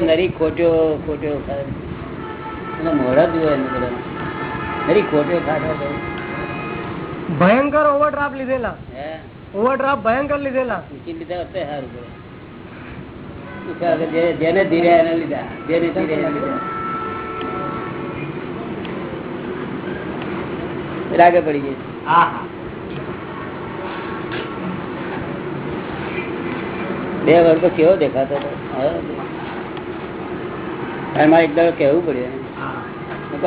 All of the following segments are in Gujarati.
નરી ખોટ્યો ખોટ્યો ખોટ્યો ભયંકર ઓવરડ્રાફ્ટ લીધેલા. ઓવરડ્રાફ્ટ ભયંકર લીધેલા. લીધા તો સારું જેને ધીરે એને લીધા જેને ધીરે એને લીધા. રાગે પડી ગઈ. હા હા. બે વર્ષ તો કેવો દેખાતો મારે એક દાડો કેવું પડ્યું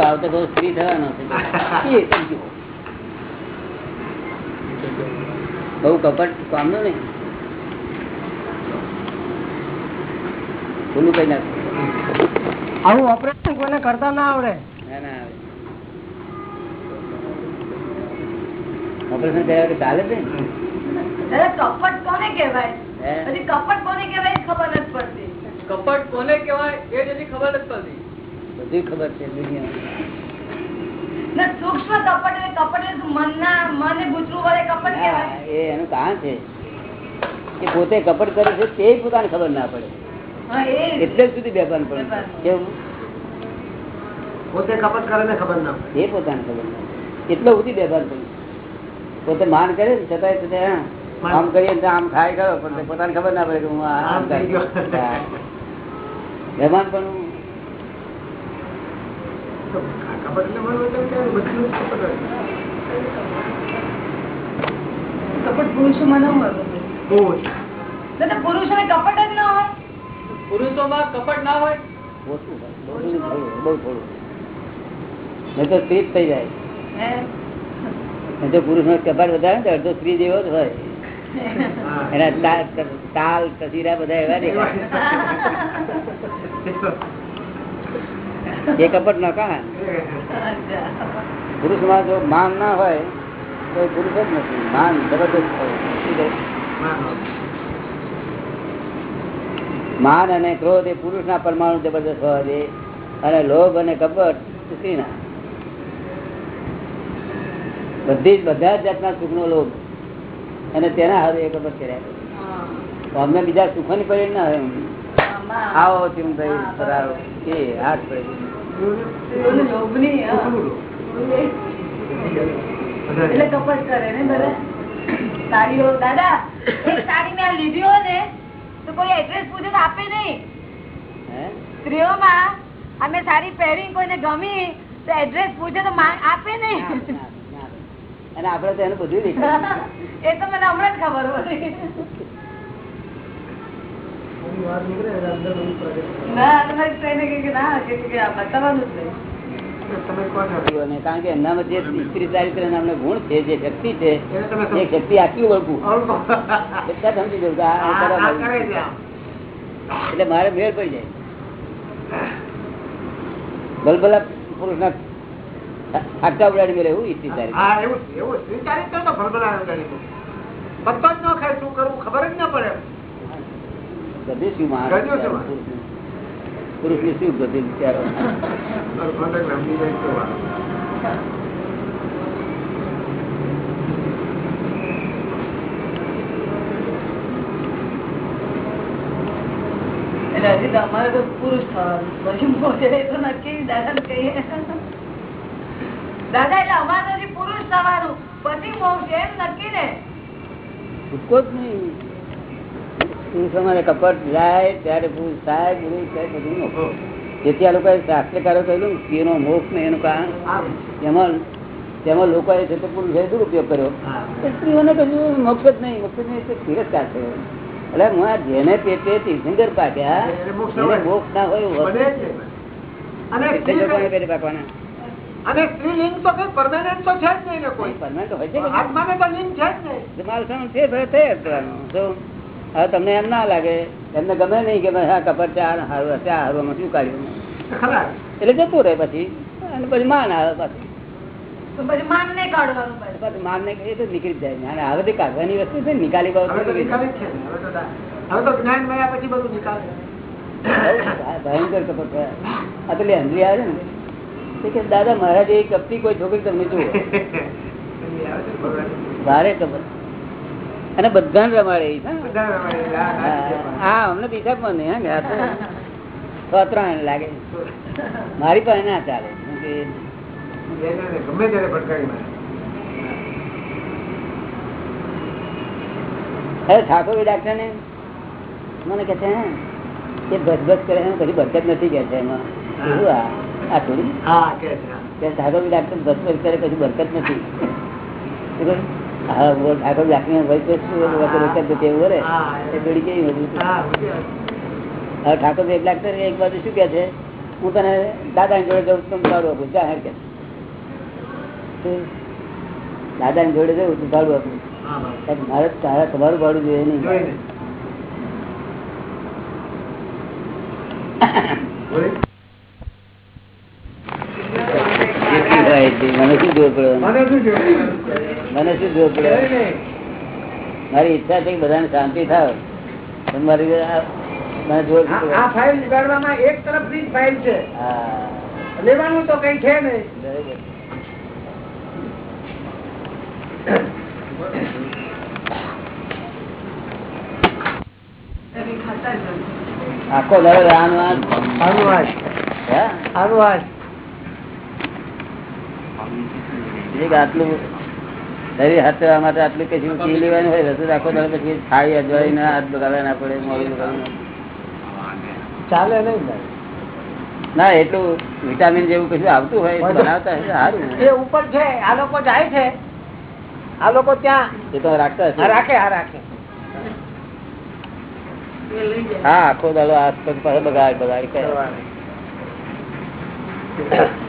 આવતો બહુ સ્ત્રી થવાનો છે. બહુ કપટ કામનું નહીં. ખુલ્લું કઈ નાખું. આવું ઓપરેશન કોને કરતા ના આવડે. ના ના આવે. ઓપરેશન કર્યા ચાલે છે? કપટ કોને કહેવાય? કપટ કોને કહેવાય ખબર નથી પડતી. કપટ કોને કહેવાય એ જલ્દી ખબર નથી પડતી. બધું ખબર છે દુનિયા સૂક્ષ્મ કપટ એટલે કપટ મનના મને ગુજરું વડે કપટ કહેવાય. એ એનું કારણ છે. કે પોતે કપટ કરે છે તે પોતાને ખબર ના પડે. હા એ એટલે જ સુધી બેભાન પડે. કેવું? પોતે કપટ કરે ને ખબર ના પડે. એ પોતાને ખબર ના પડે. એટલો સુધી બેભાન પડે. પોતે માન કરે ને છતાંય. આમ કરીએ તો આમ ખાય કરો પણ પોતાને ખબર ના પડે કે હું આમ થઈ ગયો. બેભાન પણ કપટ કપટ હોય. પુરુષોમાં ન હોય બહુ જ. કપટ ન હોય પુરુષોમાં કપટ ના હોય. બહુ થોડું, નહીં તો સ્ત્રી જ થઈ જાય હે? નહીં તો પુરુષ નો કપાટ વધારે ને અડધો સ્ત્રી જેવો જ હોય. એના તાલ તસીરા બધા એવા દેખાય. એ કપટ ન કા? પુરુષમાં જો માન ના હોય તો પુરુષ જ નથી. માન જબરદસ્ત? માનો. માન અને ક્રોધ એ પુરુષ ના પરમાણુ જબરદસ્ત હોવા જોઈએ અને લોભ અને કપટ સ્ત્રીના. બધી જ બધા જ જાતના સુખ નો લોભ. અને તેના હારે એક વખત કર્યા અમને બીજા સુખો ની પડી ના હોય આવો ચીમ ભાઈ હા, એ હાથ પડી. એટલે કપટ કરે ને બધા. સાડીઓ દાદા એક સાડી મેં લીધી હોય ને તો કોઈ એડ્રેસ પૂછે તો આપે નહીં. હે? સ્ત્રીઓમાં અમે સાડી પહેરી કોઈને ગમી તો એડ્રેસ પૂછે તો મા- આપે નહીં. અને આપડે તો એનું બધું દેખાય એ તો મને હમણાં જ ખબર પડી જ નહીં તમે કહો છો. અને કારણ કે એમનામાં જે સ્ત્રી ચારિત્ર નામનો ગુણ છે જે શક્તિ છે એ. શક્તિ આટલી ઓળખું. સમજી જવું. એટલે મારે મેળ પડી જાય બલબલા પુરુષ ના આટલા ઉડાડી મેળે એવું ઈચ્છી તારી એવું એવું છે. તો ભલભલા જાણીતું. પત્તો જ ન ખાય શું કરવું? ખબર જ ના પડે ગધે શું માણસ ગધેડું શું પુરુષ ને શું ગધે વિચારો? મારું contact લાંબી જાય તો વાર. એટલે હજી તો અમારે તો પુરુષ થવાનું. પછી મોટે તો નક્કી દાદા કહીએ. દાદા એટલે અમારે તો પુરુષ થવાનું. પછી મોક્ષ એમ નક્કી ને. છૂટકો જ નહીં. પુરુષ અમારે કપટ જાય ત્યારે પુરુષ થાય પુરુષ થાય બધું. તેથી આ લોકોએ શાસ્ત્રકારો કહ્યું સ્ત્રીનો મોક્ષ ને એનું કારણ એમાં તેમાં લોકોએ છે પુરુષે દુરુપયોગ કર્યો? સ્ત્રીઓને કશું મોક્ષ જ નહીં. મોક્ષ નહીં એટલે તિરસ્કાર થયો એટલે હું આ જેને પેટે તીર્થંકર પાક્યા મોક્ષ ન હોય. અને પેટે પાકવાના અને સ્ત્રીલિંગ તો કઈ પરમાનન્ટ તો છે જ નહીં ને કોઈ. પરમાનન્ટ હોય છે આત્માને તો લિંગ છે જ નહીં. મારું છે હવે તમને એમ ના લાગે એમને ગમે નહીં કે ભાઈ હા કપડ છે આ હારું હશે આ હારું શું કાઢ્યું? એટલે જતું રહે પછી. અને પછી માન આવે પાછું. પછી માન નહીં કાઢવાનું માન ને એ તો નીકળી જાય અને હવે બધી કાઢવાની વસ્તુ છે નિકાલી બાબત હવે તો તો તો જ્ઞાન મળ્યા પછી બધું નિકાલ. ભયંકર થયા. આ પેલી અંજલી આવે છે ને. તે કે દાદા મારા જેવી કપટી કોઈ છોકરી તમને જુઓ. ભારે ખબર. અને બધાને રમાડે. હા. અમને પૈસા પણ નહીં હા ત્રણ લાગે મારી પાસે ના ચાલે ગમે ત્યારે ફટકારી અરે ઠાકોર ડાક્ટર ને મને કે છે કે ભજભજ કરે એમ કદી બરકત નથી કે છે એમાં. એવું આ? આ થોડી? હા કે છે કે ઠાકોર ડાક્ટર બસ બસ કરે કદી બરકત નથી. હા ઠાકોર ડાક્ટર ભાઈ તો શું વખત વખત જતી એવું વરે હા. એ થોડી કેવી મજબૂત હા બધી વાત. હવે ઠાકોર ડાક્ટર એક બાજુ શું કે છે? હું તને દાદા જોડે જઉં તું ભાડું આપું જા હેર કે. દાદા જોડે જવું તું ભાડું આપું. મારે તારા તમારું ભાડું જોઈએ નહીં. એટલી. મને શું જોર પડે? મને શું? જોર પડે? મારી ઈચ્છા છે કે બધાને શાંતિ થાવ. પણ મારી આ- મને જોર શું આ પડે? આ ફાઇલ ઉગાડવામાં એક તરફની જ ફાઇલ છે. લેવાનું તો કઈ છે નહીં. આખો દરો રાન અનુવાસ અનુવાદ હે? અનુવાદ એક આટલું શરીર હાથવા માટે આટલું કશું પી લેવાનું હોય રસોઈ આખો દાડો પછી થાળી અજવાળી ના હાથ બગાડવા ના પડે મોડું બગાડવું ચાલે નહીં ના. એટલું વિટામિન જેવું કશું આવતું હોય બનાવતા સારું. એ ઉપર છે આ લોકો જાય છે. આ લોકો ત્યાં એ તો રાખતા હશે. રાખે હા રાખે. હા આખો દાડો આસપાસ બગાડ બગાડ કરે.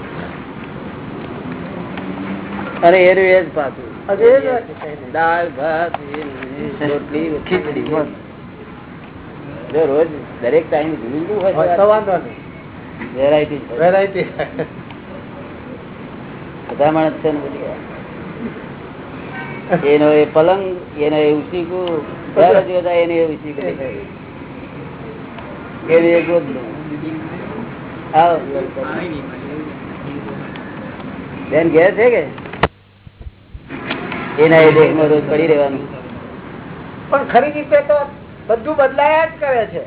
અરે એ રહ્યું એ જ પાછું. દાળ ભાત રોટલી ખીચડી જો રોજ દરેક ટાઈમ જુદું હોય વાંધો નહીં. વેરાયટી વેરાયટી બધા માણસ છે ને બધી એનો એ પલંગ એનો એ ઉસીકું દર જ બધા એને એ ઉસીકું એને એ. આવો. બેન ઘેર છે કે? એના એ દેશમાં રોજ પડી રહેવાનું. પણ ખરી રીતે તો બધું બદલાયા જ કરે છે.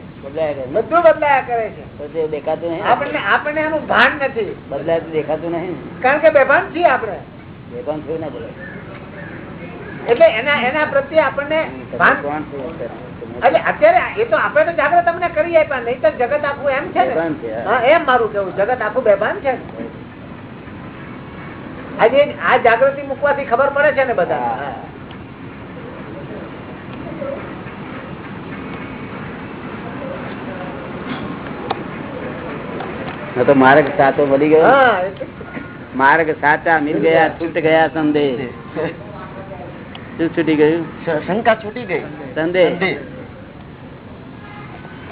બધું બદલાયા કરે છે. તો તે દેખાતું નહીં. આપણને આપણને એનું ભાન નથી. બદલાતું દેખાતું નહીં. કારણ કે બેભાન છીએ આપણે. બેભાન થયું ના બોલાય. એટલે એના એના પ્રત્યે આપણને ભાન? એટલે અત્યારે એ તો આપણે તો જાગૃત તમને કરી આપ્યા નહીં તો જગત આખું એમ છે ને? એમ મારું કેવું જગત આખું બેભાન છે. આજે આ જાગૃતિ મૂકવાથી ખબર પડે છે ને બધા. તો માર્ગ સાચો બની ગયો? માર્ગ સાચા મિલ ગયા છૂટ ગયા સંદેહ શું છૂટી ગયું? શંકા છૂટી ગઈ. સંદેહ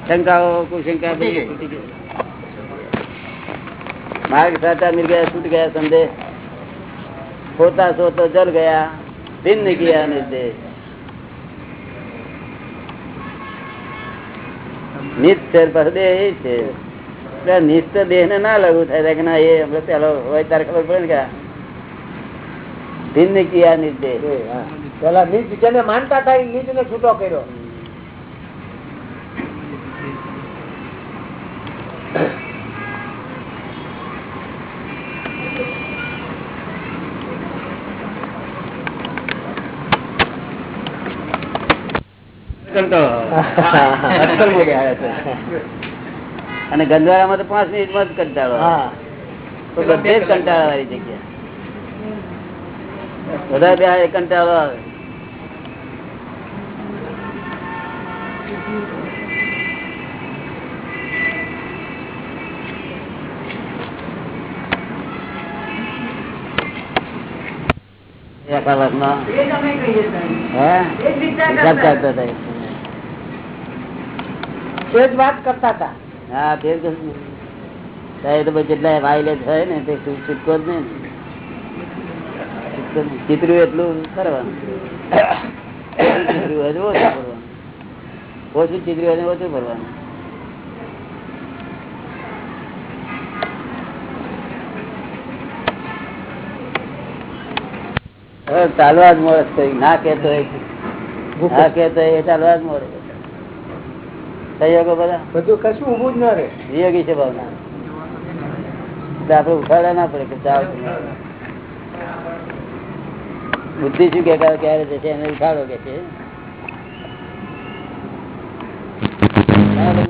શંકાઓ કુશંકા. માર્ગ સાચા મિલ ગયા છૂટ ગયા સંદેહ સોતા સોતો જલ ગયા ભિન્ન ગયા નિર્દેશ દેહ એ છે. એટલે દેહ ને ના લાગુ થાય કે ના એ આપણે પેલો હોય ત્યારે ખબર પડે ને કે આ ભિન્ન કિયા નિર્દેશ પેલા નીચ જેને માનતા હતા નીચ ને છૂટો કર્યો. અટકલ મોડે આવ્યા અને ગંધવારામાં તો પાંચ મિનિટમાં જ કંટાળો તો બધે જ કંટાળા વાળી જગ્યા. બધા બે આ કંટાળો આવે. એક કલાકમાં એ તમે કહીએ સાહેબ. હે? વિચાર હિસાબ કરતા. ચાલતો જ વાત કરતા હતા. હા. તો જેટલા હોય ને તે છૂટકો જ નહીં ને. એટલું કરવાનું. ઓછું કરવાનું. ઓછું ચિતર્યું ઓછું કરવાનું. ચાલવા જ મોરસ કરી ના કેતો હોય કેતો એ ચાલવા જ મળે. સહયોગો બધા. બધું કશું ઉભું જ ના રહે. વિયોગી છે ભાવના આપડે ઉઠાડવા ના પડે કે ચાલ. બુદ્ધિ શું કે ક્યારે જશે એને ઉઠાડો કે છે?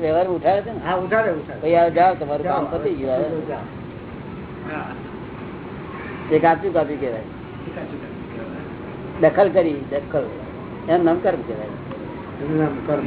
વ્યવહાર ઉઠાડે છે ને? હા ઉઠાડે જાઓ તમારું કામ પતી ગયું. એ કાચું કાપી કહેવાય. દખલ કરી દખલ. એમ નામ કર્મ કહેવાય. એનું નામ કર્મ.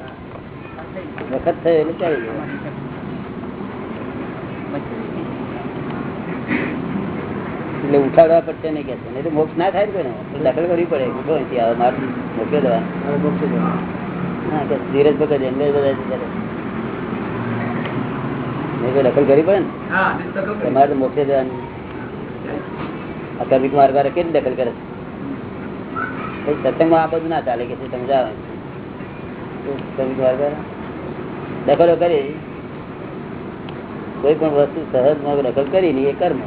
વખત થયો એટલે ચાલી ગયો. એટલે ઉઠાડવા પડશે નહીં કે નહીં તો મોક્ષ ના થાય ને કોઈને. દખલ કરવી પડે. ઉઠો અહીંથી આવે મારું મોકલી દેવા. હા કે ધીરજ ભગત એમને બધા કરે. નહીં દખલ કરવી પડે ને. તમારે તો મોકલી દેવાની આ કવિક માર્ગ વાળા કેટલી દખલ કરે? છે સત્સંગમાં આ બધું ના ચાલે કે તમે કવિક માર્ગ વાળા? દખલો કરી. કોઈ પણ વસ્તુ સહજ દખલ કરી ને એ કર્મ.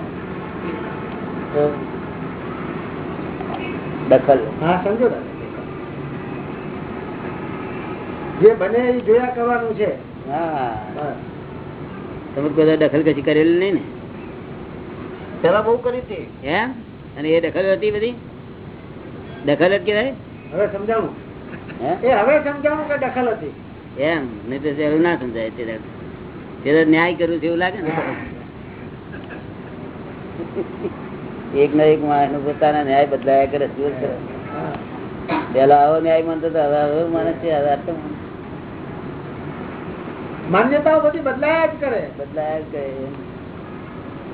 દખલ. હા સમજો જે બને એ જોયા કરવાનું છે. હા. તમે બધા દખલ કશી કરેલી નહીં ને? પેલા બહુ કરી હતી. એમ અને એ દખલ હતી બધી? દખલ જ કહેવાય? હવે સમજાવું. એ હવે સમજાવું કે દખલ હતી? એમ નહીં તો એવું ના સમજાય તે તે ન્યાય કરું છે એવું લાગે ને? એક ના એક માણસ પોતાના ન્યાય બદલાયા કરે શું કરે? પેલા આવો ન્યાય માનતો હતો હવે હવે માને છે હવે આટલો માન્યતાઓ બધી બદલાયા જ કરે. બદલાયા જ કરે.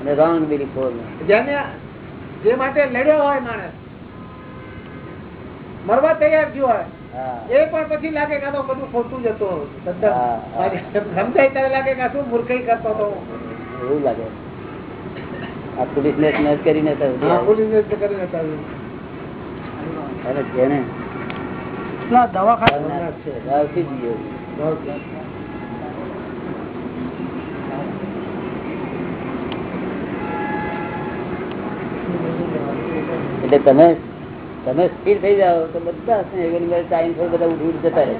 અને રોંગ બિલીફો જેને જે માટે લડ્યો હોય માણસ મરવા તૈયાર થયો હોય એ પણ પછી લાગે કે બધું ખોટું જ હતું તદ્દન. હા, હા. સમજાય ત્યારે લાગે કે શું મૂર્ખાઈ કરતો હતો. એવું લાગે. આ પોલીસ ને સ્નેચ કરીને કરીને દવાખાના છે. એટલે તમે તમે સ્થિર થઈ જાઓ તો બધા ટાઈમ પર બધા ઉઠી ઉઠી જતા રહે.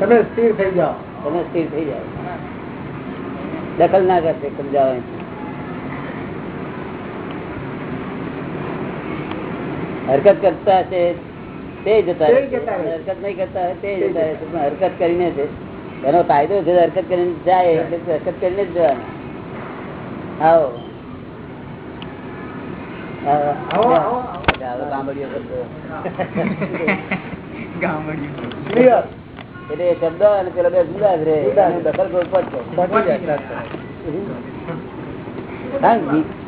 તમે સ્થિર થઈ જાઓ. તમે સ્થિર થઈ જાઓ. દખલ ના કરશે સમજાવે હરકત કરતા છે તે જતા. હરકત નહીં કરતા તે જતા હરકત કરીને છે એનો ફાયદો છે હરકત કરીને જાય એટલે હરકત કરીને જ જવાનું. આવો આવો, આવો, આવો, આવો. આવો ગામડીઓ શબ્દો. Clear. એટલે શબ્દ અને પેલા બે જુદા જ. એનું દખલ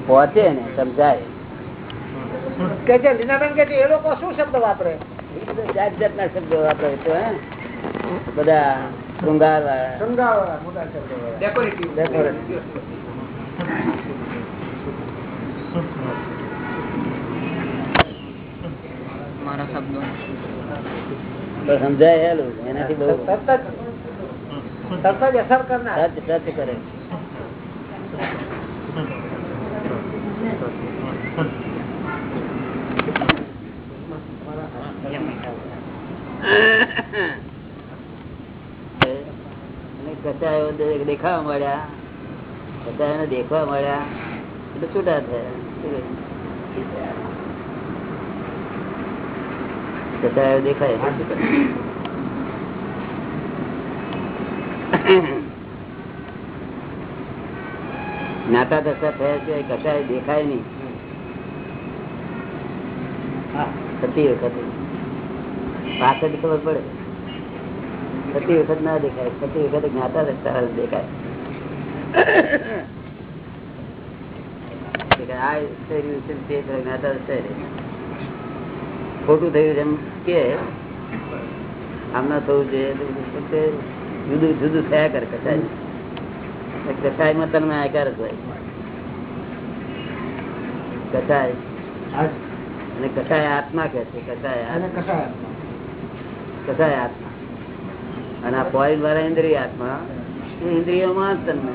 પહોંચી ને સમજાય કે કે એ લોકો શું શબ્દ વાપરે જાત જાતના શબ્દ વાપરે તો હે બધા શૃંગાર મારા શબ્દો. સમજાય હેલું એનાથી બહુ સતત સતત અસર કરનાર. ટચ કરે. કચાયો દેખાવા મળ્યા. કચાયો દેખવા મળ્યા. એટલે છૂટા થયા. કચાયો દેખાય નાતા. દશા થયા છે કચાય દેખાય નહીં. થતી વખતે. પાછળ ખબર પડે. થતી વખત ના દેખાય. થતી વખતે જ્ઞાતા દશા દેખાય. આ શરીર છે તે જ્ઞાતા દશા. ખોટું થયું એમ કે આમના થવું જોઈએ. જુદું જુદું થયા કરે કસાય. કસાયમાં તમને આકાર જ હોય. કસાય. અને કસાય આત્મા કે છે કસાય કસાય આત્મા. અને આ પોઈન્ટ વાળા ઇન્દ્રિય આત્મા એ ઇન્દ્રિયોમાં જ તમને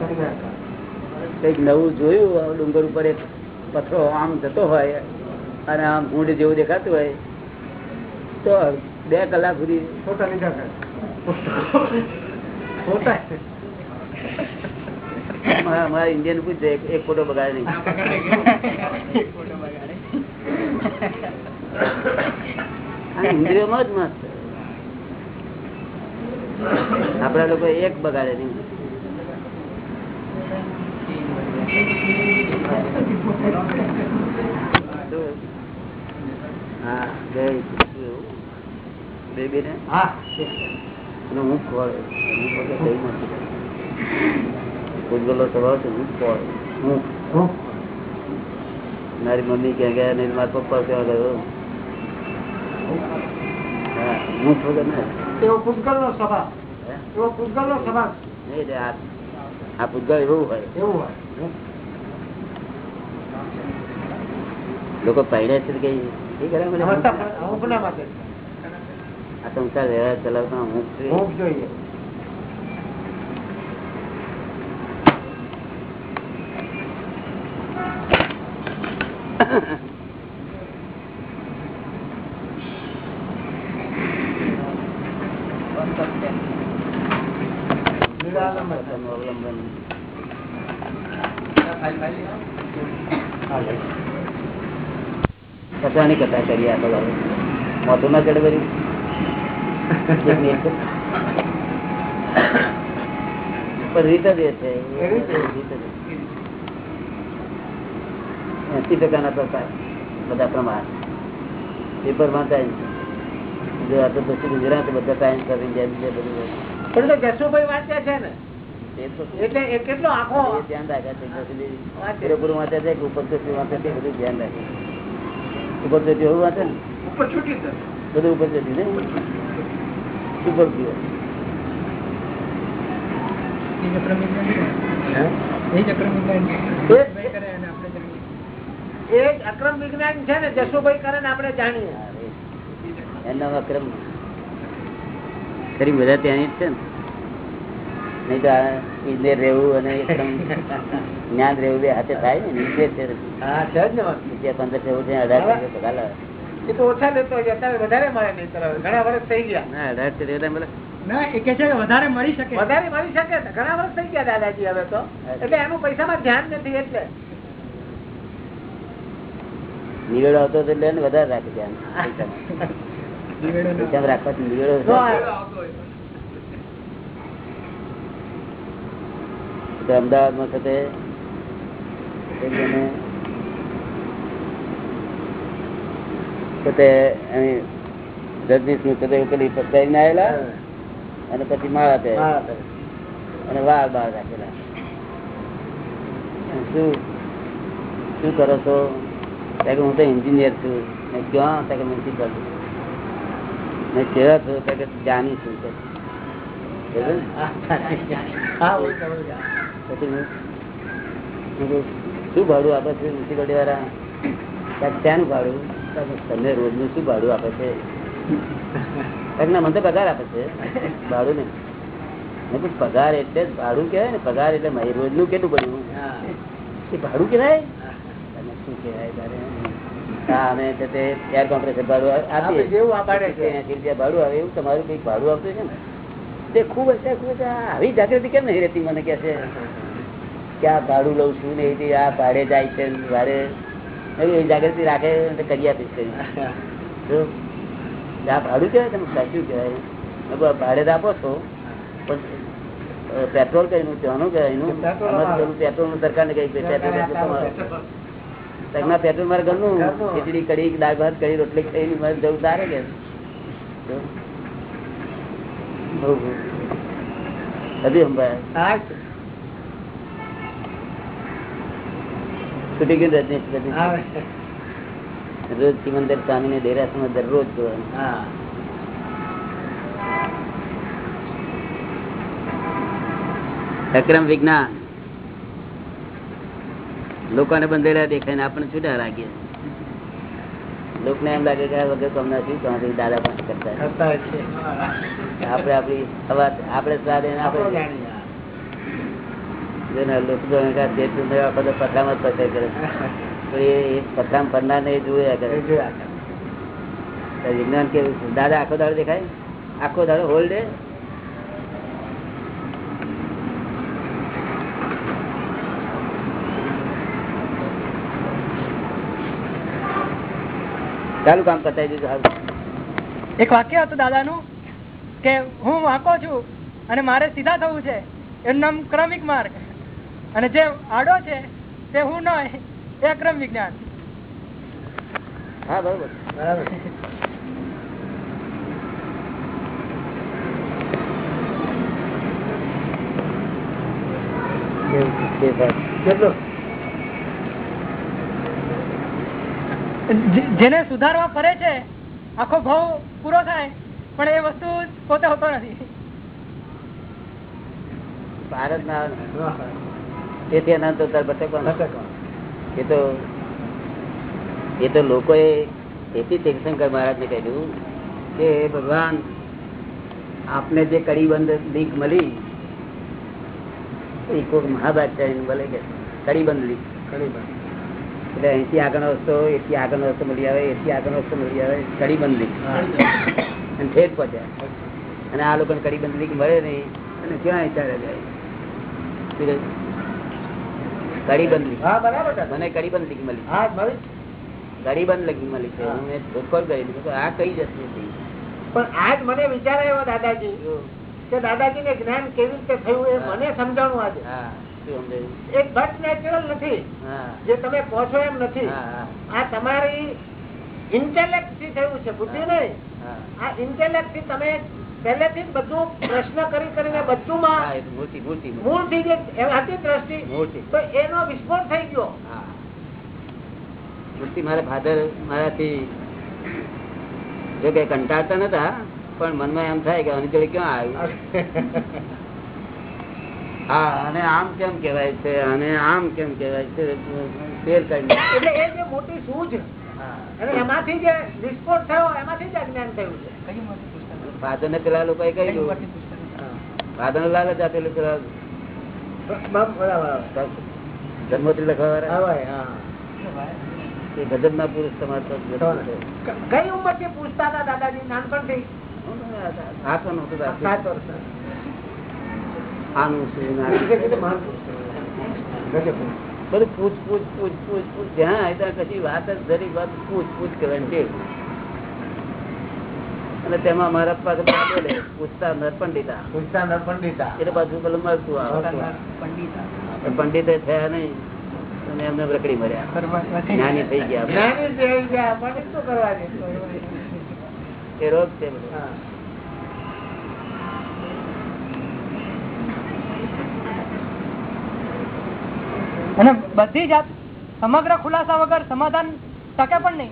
કંઈક નવું જોયું ડુંગર ઉપર એક પથરો આમ જતો હોય અને આમ ઊંડ જેવું દેખાતું હોય તો બે કલાક સુધી ફોટા ઇન્ડિયન પૂછે એક- ફોટો બગાડે નહીં. ઇન્દ્રિયોમાં જ મસ્ત. આપડા લોકો એક બગાડે નહીં. હા, જય ને? હા. હું કઈ પૂજગલો સ્વભાવ છે હું હું? મારી મમ્મી ક્યાં ગયા નહીં મારા પપ્પા ક્યાં ગયો? હું વગર ના. એવો પૂતગલ નો સ્વભાવ એવો પૂતગલ નો સ્વભાવ. નહીં એટલે આ આ એવું હોય. એવું હોય. લોકો પહેરે છે કે એ કરે મને અવસ્થા અમુક ના માટે આ સંસાર વ્યવહાર ચલાવતા હું જોઈએ. કથાની કથા કરી આ બધા મોટું ના ચડે રીત જ એ છે. એસી ટકાના પ્રકાર બધા પ્રમાણ. પેપરમાં જો પછી ગુજરાત બધા ટાઈમ કરી જાય બીજે બધું. પણ તો જસુભાઈ વાંચ્યા છે ને? એટલે કેટલો આખો ધ્યાન રાખે છે. પૂરેપૂરું વાંચે છે. કે ઉપર ચોટી વાંચે છે બધું ધ્યાન રાખે ઉપર ચોટી એવું વાંચે ને? ઉપર બધું ઉપર ચોટી ને ઉપર પ્યોર એ અક્રમ વિજ્ઞાન છે ને જસુભાઈ કરે ને આપણે જાણીએ. એનો અક્રમ ખરી બધા ત્યાંની જ છે ને. નહીં તો ઇજનેર રહેવું અને જ્ઞાન રહેવું બે હાથે થાય ને નીચે છે. પંદર છે અઢાર. એ તો ઓછા લેતો હોય અત્યારે વધારે મળે નહીં તરફ. ઘણા વર્ષ થઈ ગયા ના અઢાર છે એટલે બોલે વધારે મળી શકે ને. ઘણા વર્ષ થઈ ગયા દાદાજી હવે તો એટલે એનું પૈસામાં ધ્યાન નથી એટલે નિવેડો આવતો હતો એટલે વધારે રાખે ધ્યાન પૈસામાં. પૈસામાં રાખવાથી નિવેડો જો અમદાવાદમાં થતે જણે પહેરીને આવેલા અને પછી માળા પહેરે અને વાળ બાર રાખેલા. શું? શું કરો છો? કે હું તો એન્જિનિયર છું. મેં ક્યાં કે મ્યુનિસિપલ મેં કેવા છો કે જાની છું. કે શું ભાડું આપે છે મ્યુનિસિપાલિટી વાળા ત્યાં ભાડું? ત્યાં રોજનું શું ભાડું આપે છે? ના મને તો પગાર આપે છે. ભાડું નહીં. પગાર એટલે ભાડું કેવાય ને પગાર એટલે રોજનું કેટલું પડ્યું? એ ભાડું કેવાય શું કહેવાય તારે? તે તે એર કોમ્પ્રેસર ભાડું આપીએ. જેવું આપાડે એસી રૂપિયા ભાડું આવે એવું તમારું કંઈક ભાડું આપતું છે ને? તે ખૂબ હશે ખૂબ હશે આવી જાગૃતિ કેમ નહીં રહેતી મને કે છે? કે આ ભાડું લઉં છું ને એ આ ભાડે જાય છે વારે જાગૃતિ રાખે કરી આપીશ કરી. ભાડું કહેવાય તમે? સાચું કહેવાય ભાડે આપો છો. પણ પેટ્રોલ કઈનું ત્યાંનું કે એનું. પેટ્રોલનું સરકારને કહી પેટ્રોલ પેટ્રોલ મારે ઘરનું. ખીચડી કઢી દાળ ભાત કરી રોટલી ખાઈ મારે જવું તારે કે. હજી અંબાય હા, છૂટી ગયું રજનીશ. રોજ સિમંદર સ્વામી ને દેરાસરમાં દરરોજ જોવાનું અક્રમ વિજ્ઞાન. લોકોને બંધેલા દેખાય ને આપણને છૂટા રાખીએ લોકોને એમ લાગે કે આ વગર કોમના શું તો દાદા પાસે કરતા આપણે આપણી અવાજ આપણે સ્વાદ આપણે. જેને લોકો તો એના તે સુંદર આખો તો પથરામાં જ પસાર કરે તો એ એ પથરામાં એ જોયા કરે. એ જોયા કરે. તો વિજ્ઞાન કેવું છે? દાદા આખો દાડો દેખાય? આખો દાડો હોલ ડે ચાલુ કામ પતાવી દીધું સારું એક વાક્ય હતું દાદાનું કે હું વાંકો છું અને મારે સીધા થવું છે. એનું નામ ક્રમિક માર્ગ. અને જે આડો છે તે હું ન એ અક્રમ વિજ્ઞાન. હા બરોબર. બરાબર. જેને સુધારવા ફરે છે આખો ભાવ પૂરો થાય પણ એ વસ્તુ પોતે હોતો નથી. ભારત ના તેથી અનંત અવતાર ભટકવાનું. એ તો એ તો લોકોએ એથી તીર્થંકર મહારાજને કહ્યું કે ભગવાન આપને જે કડીબંધ લીક મળી એ કોઈ મહાભાચાર્ય મળે કે કડીબંધ લીક. એટલે અહીંથી આગળનો રસ્તો એથી આગળનો રસ્તો મળી આવે એથી આગળનો રસ્તો મળી આવે કડીબંધ લીક. અને ઠેર પહોંચ્યા. અને આ લોકોને કડીબંધ લીક મળે નહીં. અને ક્યાં વિચારે જાય. શું કહ્યું? હા બરાબર છે. મને કડીબંધ લીક મળી. હા મળી જ. ગરીબંધ લગી મળી છે. હું. મેં કરી મેં આ કઈ જશે પણ આજ મને વિચાર આવ્યો દાદાજી કે દાદાજી ને જ્ઞાન કેવી રીતે થયું એ મને સમજાણું આજે. એક બટ નેચરલ નથી. હા. જે તમે છો એમ નથી. આ તમારી ઇન્ટેલેક્ટથી થયું છે. બુદ્ધિ નહીં. આ ઇન્ટેલેક્ટથી તમે પહેલેથી બધું પ્રશ્ન કરી કરીને બધું હા, માં. મૂળ થઈ જે હતી દ્રષ્ટિ. તો એનો વિસ્ફોટ થઈ ગયો. મૂર્તિ મારા ફાધર મારાથી જો કે કંટાળતા નતા પણ મનમાં એમ થાય કે આની જોડે ક્યાં આવ્યું? હા અને આમ કેમ કેવાય છે અને આમ કેમ કેવાય છે ફેર કરી એટલે એ જે મોટી સૂઝ અને એમાંથી જે વિસ્ફોટ થયો એમાંથી જ અજ્ઞાન થયું છે. ફાધર ને પેલા લોકોએ કહ્યું. ફાધરનું લાલચ આપેલું પેલા. જન્મોત્રી લખવા ગજબ ના પુરુષ છે. ક- કઈ ઉંમરથી પૂછતા હતા દાદાજી? નાનપણથી સાત વર્ષ. આનું શું. બધું પૂછ પૂછ પૂછ પૂછ પૂછ જ્યાં ત્યાં કશી વાત જ દરેક વાત પૂછ પૂછ કરવાની ટેવ. અને તેમાં મારા પાસે બોલે પૂછતા નરપંડિતા. પૂછતા નર પંડિતા એટલે પાછું પેલું મળતું આવે. પંડિતે થયા નહીં અને એમને રખડી મર્યા. જ્ઞાની થઈ ગયા જ્ઞાની થઈ ગયા પણ શું કરવાની એ રોગ છે અને બધી જાત સમગ્ર ખુલાસા વગર સમાધાન ટકે પણ નહીં.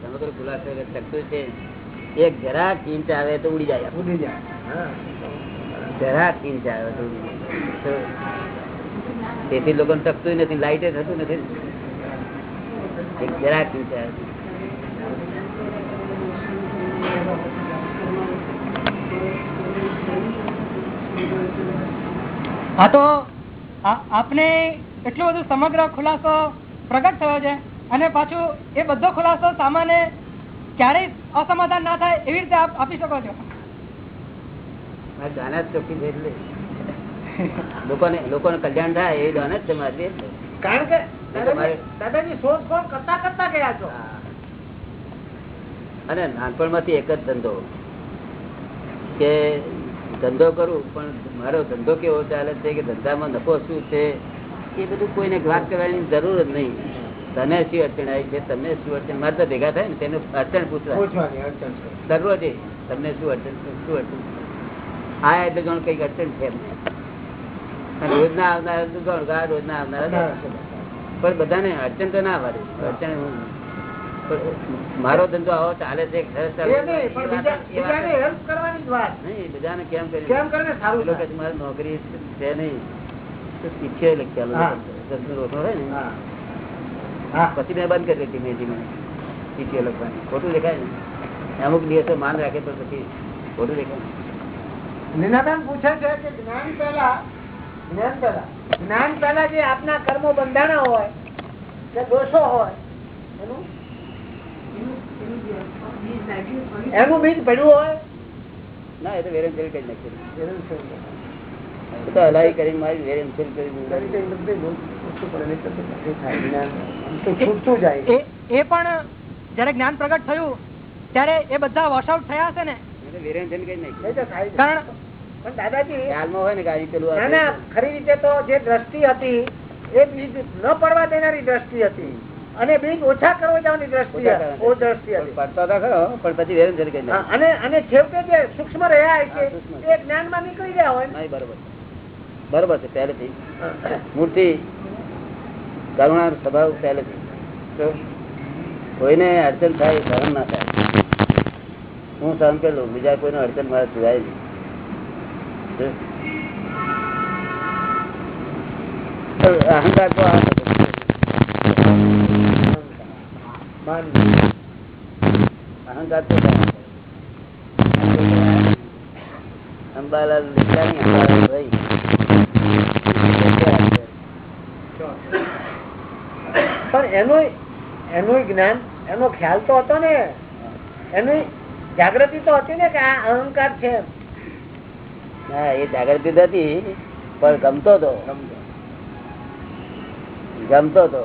સમગ્ર ખુલાસા એટલે શકતું છે. એક જરાક ઇંચ આવે તો ઉડી જાય. ઉડી જાય. હા. જરાક ઇંચ આવે તો ઉડી જાય. તેથી લોકો ટકતું નથી લાઈટે થતું નથી એક જરાક ઇંચ આવે. હા તો આ- આપને એટલો બધો સમગ્ર ખુલાસો પ્રગટ થયો છે અને પાછું એ બધો ખુલાસો સામાન્ય ક્યારેય અસમાધાન ના થાય એવી રીતે આપ આપી શકો છો. લોકોને લોકોને કલ્યાણ થાય એ દાન જ છે મારી કારણ કે દાદાજી દાદાજી શોધખોળ કરતા કરતા ગયા છો? અને નાનપણમાંથી એક જ ધંધો. કે ધંધો કરું પણ મારો ધંધો કેવો ચાલે છે કે ધંધામાં નફો શું છે એ બધું કોઈને વાત કરવાની જરૂર જ નહીં. તને શું અડચણ આવી છે? તમને શું અડચણ? મારે તો ભેગા થાય ને તેને અડચણ પૂછવા. દરરોજે તમને શું અડચણ શું અડચણ આ એટલે જાણ કંઈક અડચણ છે એમને. અને રોજ ના આવનાર કે આ રોજ ના આવનાર પણ બધાને અડચણ તો ના વારે અડચણ મારો ધંધો આવો ચાલે છે સરસ ચાલે બીજાને કેમ કરી? નોકરી છે નહીં. એટલે ખ્યાલ હા. હોય ને. પછી મેં બંધ કરી ધીમે ધીમે. શીખ્યો લખવાની. ખોટું દેખાય ને? અમુક દિવસો માન રાખે તો પછી ખોટું દેખાય. નીનાબેન પૂછે છે કે જ્ઞાન પહેલા જ્ઞાન પહેલા. જ્ઞાન પહેલા જે આપના કર્મો બંધાણા હોય કે દોષો હોય એનું એનું બીજ પડ્યું હોય. ના એ તો વેરેન કરી નાખ્યું એ તો હલાઈ કરીને મારી વેરેન કરી છૂટતું જાય એ એ પણ જયારે જ્ઞાન પ્રગટ થયું ત્યારે એ બધા વોશઆઉટ થયા હશે ને. કારણ દાદાજી ખ્યાલમાં હોય ને કે આ પેલું ના ખરી રીતે તો જે દ્રષ્ટિ હતી એ બીજ ન પડવા દેનારી દ્રષ્ટિ હતી. અને બીજ ઓછા કરવા જવાની દ્રષ્ટિ ઓછા કરવાની. ઓ દ્રષ્ટિ હતી. પડતો તો ખરો પણ પછી વેરેન કરી અને અને છેવટે જે સૂક્ષ્મ રહ્યા છે એ જ્ઞાનમાં નીકળી ગયા હોય બરોબર બરોબર છે પહેલેથી. મૂર્તિ કરુણા સ્વભાવ પહેલેથી. કોઈને અડચણ થાય સહન ના થાય. હું સહન કરી લઉં બીજા કોઈને અડચણ મારે સુધાય નહીં. અહંકાર તો. અહંકાર તો અંબાલાલ અંબાલાલ ભાઈ. પણ એનું એનું જ્ઞાન એનો ખ્યાલ તો હતો ને. એની જાગૃતિ તો હતી ને કે આ અહંકાર છે હા એ જાગૃતિ તો હતી પણ ગમતો હતો. ગમતો. હતો.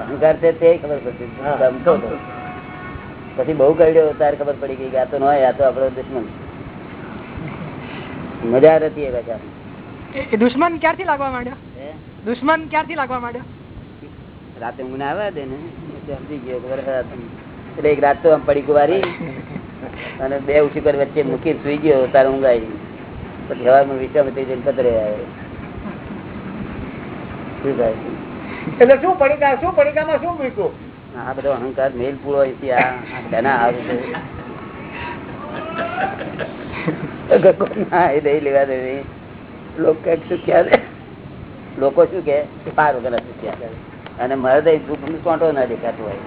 અહંકાર છે તે ખબર પડતી. ગમતો હતો. પછી બહુ કર્યો તારે ખબર પડી ગઈ કે આ તો ન હોય, આ તો આપડો દુશ્મન. મજા નથી એ બધા દુશ્મન ક્યારથી લાગવા માંડ્યો? દુશ્મન ક્યારથી લાગવા માંડ્યો? રાતે ઊંઘ આવે દે ને સમજી ગયો એટલે એક રાત તો આમ પડી કુવારી. અને બે ઉઠી પર વચ્ચે મૂકી સુઈ ગયો તારે ઊંઘ આવી પછી હવામાં વિશ્રામતી જઈને પતરે આવે શું થાય? એટલે શું પડીકા શું પડીકામાં શું મૂક્યું? આ બધો અહંકાર મેલ પૂરો અહીંથી આ આ આવે છે. લેવા દે. લોકો શું કે છે. લોકો શું કે પાર વગર શીખ્યા અને મારે તો દુઃખ કોંટો ના દેખાતો હોય.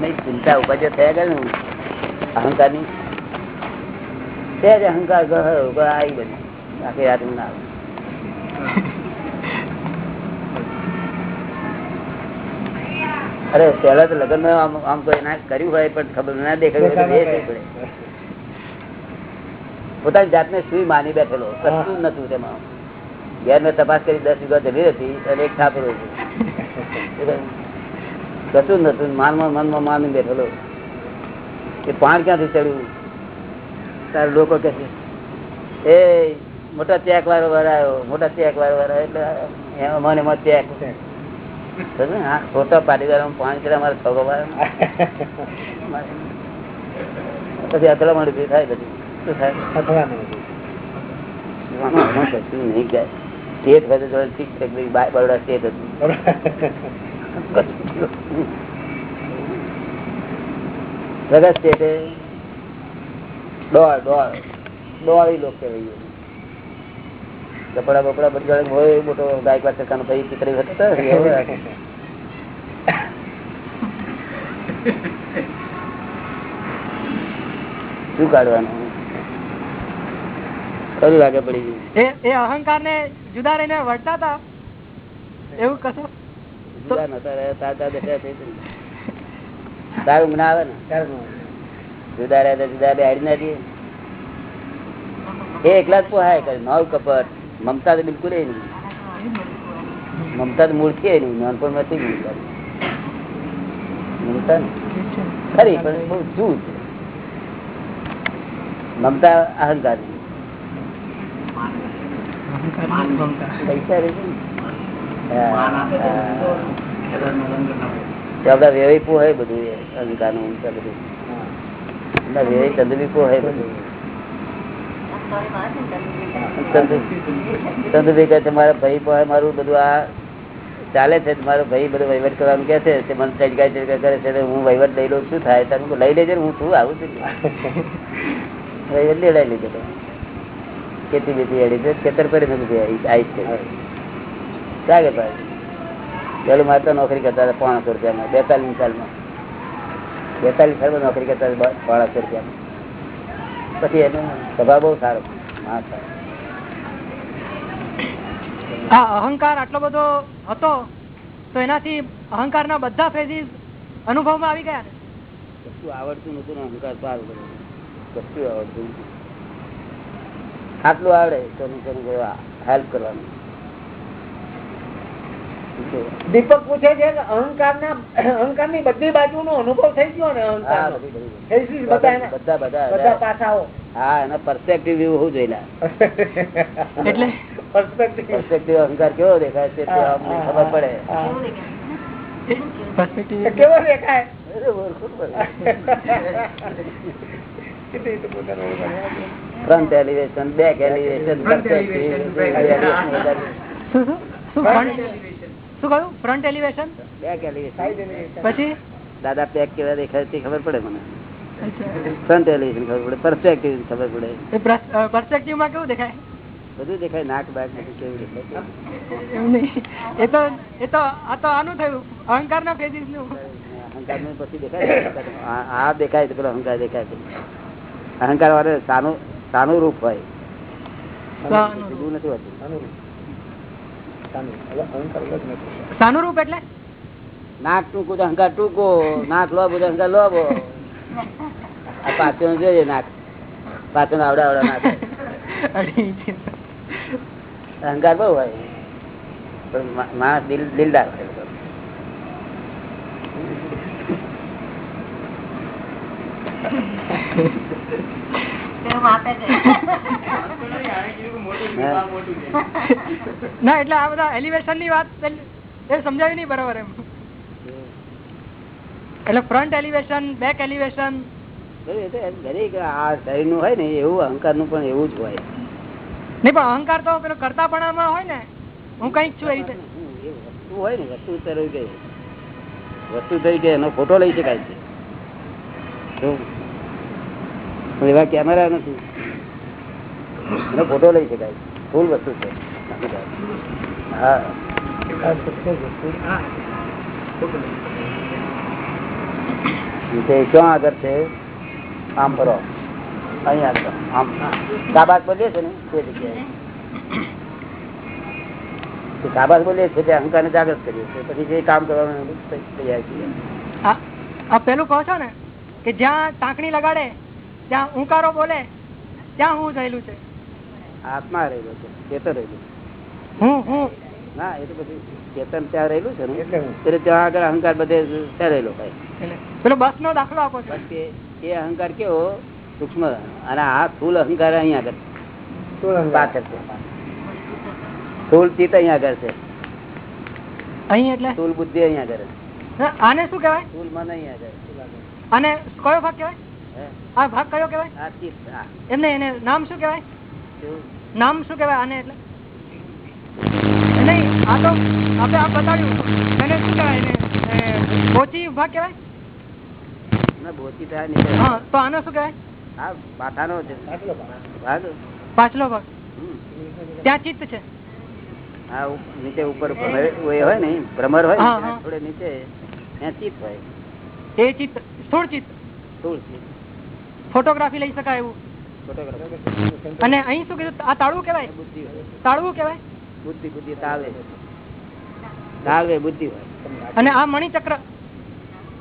નહીં ચિંતા ઉપજ થયા ગયા ને અહંકારની. તે જ અહંકાર ગયો આવી બધી. આખી રાત ના આવે. અરે પેલા તો લગ્ન આમ કોઈ ના કર્યું હોય, પણ ખબર ના દેખાય તો પોતાની જાતને સુઈ માની બેઠેલો? કશું નતું તેમાં. ઘેર મેં તપાસ કરી, દસ વીઘા જમી હતી, અને એક છાપરો છે. કશું નતું માનમાં મનમાં માની બેઠેલો. એ પાણ ક્યાંથી ચડ્યું? તારે લોકો કે છે એ મોટા ચેક વાળો વરાયો મોટા ચેક વાળો વરાયો એટલે મને એમાં ચેક. ખોટા પાટીદાર પાણી પછી અથડામણ ઊભી થાય બધી શું થાય? આમાં આમાં કશું નહીં જાય સ્ટેટ કહેવાય કપડા બપડા બધા હોય મોટો ભાઈ ચિત્ર શું કાઢવાનું? ખરું લાગે પડી ગયું. એ એ અહંકાર ને જુદા રહીને વર્તા હતા એવું કશું? જુદા નતા રહ્યા, તાર બેઠા થઈ ગયું. તાર ના આવે ને? જુદા રહ્યા તો જુદા બેહાડી ના દઈએ. એ એકલા જ પોહાય કરે નવ કપટ મમતા તો બિલકુલ એ નહીં. મમતા તો મૂળથી એ નહીં નાનપણમાંથી મમતા મમતા ખરી પણ બહુ જૂથ મમતા અહંકાર પૈસા રહે છે ને. હા, હા. તો આપડા ભાઈ પોહાય મારું બધું આ ચાલે છે, મારો ભાઈ બધું વહીવટ કરવાનું કે છે મને ચડકાય સજગાઈ કરે છે હું વહીવટ લઈ લઉં શું થાય? તમે લઈ લેજે હું શું આવું છું? વહીવટ લેડાઈ લીધો તો. ખેતી બેતી છે છેતરપરી નથી આવી આવી છે જાગે ભાઈ. પેલું મારે તો નોકરી કરતા હતા પાંચસો રૂપિયામાં બેતાલીસ સાલમાં. બેતાલીસ સાલમાં નોકરી કરતા હતા પાંચસો રૂપિયામાં. પછી એનો સ્વભાવ બહુ સારો. હા સારો. અહંકાર આટલો બધો હતો તો એનાથી અહંકારના બધા ફેઝીસ અનુભવમાં આવી ગયા કશું આવડતું નતું અહંકાર પાર કર્યો કશું આવડતું નથી. આટલું આવડે તો હેલ્પ કરવાનું. દીપક પૂછે છે કે અહંકાર ના અહંકારની બધી બાજુ નો અનુભવ થઈ ગયો ને અહંકાર બધી- બધી. Phases બધા બધા બધા બધા પાસાઓ. હા એના પરસ્પેક્ટિવ વ્યૂ હું જોયેલા એટલે? પરસ્પેક્ટિવ અહંકાર કેવો દેખાય છે અમને ખબર પડે. કેવો દેખાય? પોતાનો. Front elevation back elevation. શું કહ્યું? ફ્રન્ટ એલિવેશન બેક એલિવેશન પછી? દાદા પેક કેવા દેખાય તે ખબર પડે મને? ફ્રન્ટ એલિવેશન ખબર પડે. પરસ્પેક્ટિવ ખબર પડે. પરસ્પેક્ટિવમાં કેવું દેખાય? બધું દેખાય નાક બાક કેવું દેખાય એ તો એ તો આ તો આનું થયું. અહંકાર ના ફેજીસનું. અહંકારનું પછી દેખાય આ આ દેખાય તો પેલો અહંકાર દેખાય અહંકાર વાળે સાનું સાનું રૂપ હોય બીજું નથી હોતું. સાનું. હવે અહંકાર અલગ નથી. સાનું રૂપ એટલે? નાક ટૂંકું તો અહંકાર ટૂંકો. નાક લોબો તો અહંકાર લોબો. આ પાછળ જોઈએ નાક? પાછળ આવડા આવડા નાક અહંકાર બહુ હોય. પણ મા- માણસ દિલ દિલદાર હોય. ના એટલે આ બધા એલિવેશનની વાત એ સમજાવી નઈ બરોબર એમ. એટલે ફ્રન્ટ એલિવેશન બેક એલિવેશન દરેક આ શરીરનું હોય ને એવું અહંકારનું પણ એવું જ હોય. નહીં પણ અહંકાર તો પેલો કરતાપણામાં હોય ને હું કંઈક છું એ રીતે. વસ્તુ હોય ને વસ્તુ તરીકે ગઈ વસ્તુ તરીકે એનો ફોટો લઈ શકાય છે. એવા કેમેરા નથી. એનો ફોટો લઈ શકાય. ફૂલ વસ્તુ છે. ક્યાં આગળ છે? આમ ફરો જાગૃત કરીએ પછી જે કામ કરવાનું તૈયાર છીએ આ પેલું કહો છો ને કે જ્યાં ટાંકણી લગાડે ત્યાં ઉંકારો બોલે ત્યાં હું રહેલું છે. આત્મા રહેલો છે ચેતન રહેલું હું હું. ના એ તો બધું ચેતન ત્યાં રહેલું છે ને? એટલે ત્યાં આગળ અહંકાર બધે ત્યાં રહેલો ભાઈ. પેલો બસ નો દાખલો આપો છો. એ અહંકાર કેવો? સૂક્ષ્મ અને આ સ્થુલ અહંકાર અહીંયા આગળ પાછળ છે. સ્થૂલ ચિત્ત અહીંયા આગળ છે. અહીં એટલે? સ્થૂલ બુદ્ધિ અહીંયા આગળ આને શું કહેવાય? સ્થુલ મન અહીંયા આગળ આને કયો ભાગ કહેવાય? આ ભાગ કયો આ એમને એને નામ શું કેવાય નામ શું કેવાય આને એટલે? નહીં આ તો આપણે આ બતાવ્યું એને શું કહેવાય એને? એ, ભાગ કહેવાય? બોચી હા તો આનો શું કહેવાય? આ માથાનો છે. ભાગ. ભાગ? પાછલો ભાગ. હમ. ત્યાં ચિત્ત છે. આ નીચે ઉપર એ હોય ને ભ્રમર હોય હા, હા. થોડે નીચે ત્યાં ચિત્ત હોય. એ ચિત્ત સ્થૂળ ચિત્ત. સ્થૂળ ચિત્ત. ફોટોગ્રાફી લઈ શકાય એવું? અને અહીં શું કીધું? આ તાળવું કેવાય તાળવું કેવાય બુદ્ધિ બુદ્ધિ તાળવે. તાળવે બુદ્ધિ હોય. અને આ મણિચક્ર?